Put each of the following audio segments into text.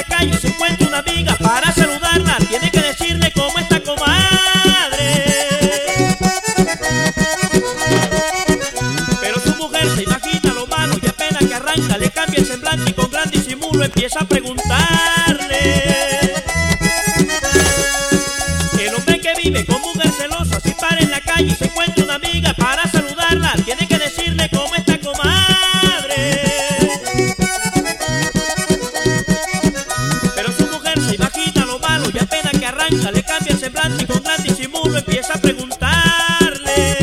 la calle se encuentra una amiga para saludarla, tiene que decirle cómo está comadre. Pero su mujer se imagina lo malo y apenas que arranca le cambia el semblante y con gran disimulo empieza a preguntarle. El hombre que vive con mujer celosa, si para en la calle se empieza a preguntarle.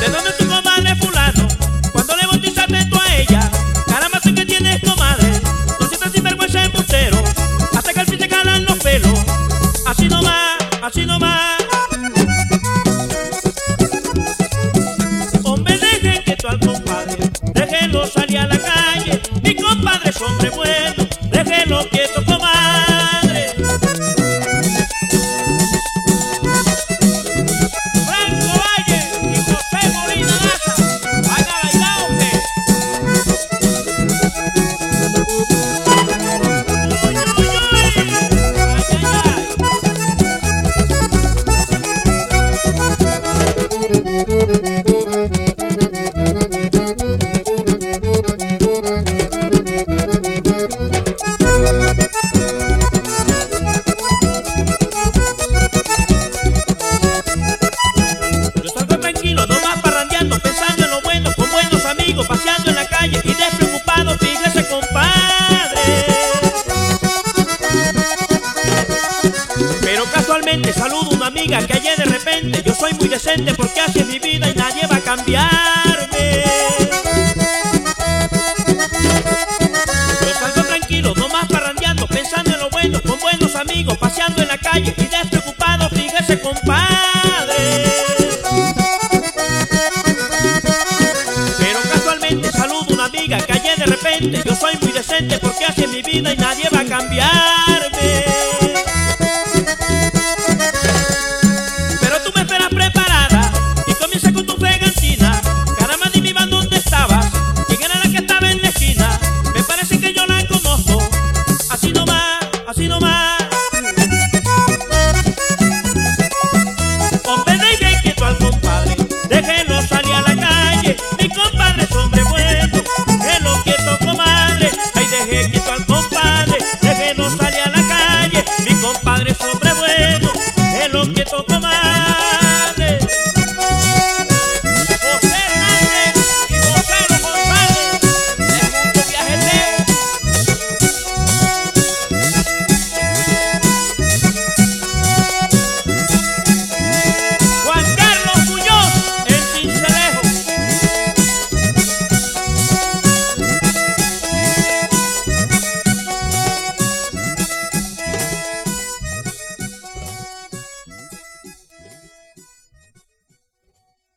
¿De dónde tu comadre fulano? Cuando le bautizaste a ella? Caramba, sé que tienes comadre. No sientas sinvergüenza embustero. Hasta que al fin te calan los pelos. Así no va, así no saludo una amiga que ayer de repente yo soy muy decente porque así es mi vida y nadie va a cambiarme. Yo salgo tranquilo, no más parrandeando, pensando en lo bueno, con buenos amigos, paseando en la calle y despreocupado, fíjese compadre. Pero casualmente saludo una amiga que ayer de repente yo soy muy decente porque así es mi vida y nadie va a cambiarme. le quito al compadre, desde no salí a la calle, mi compadre es hombre bueno, es lo que toca madre.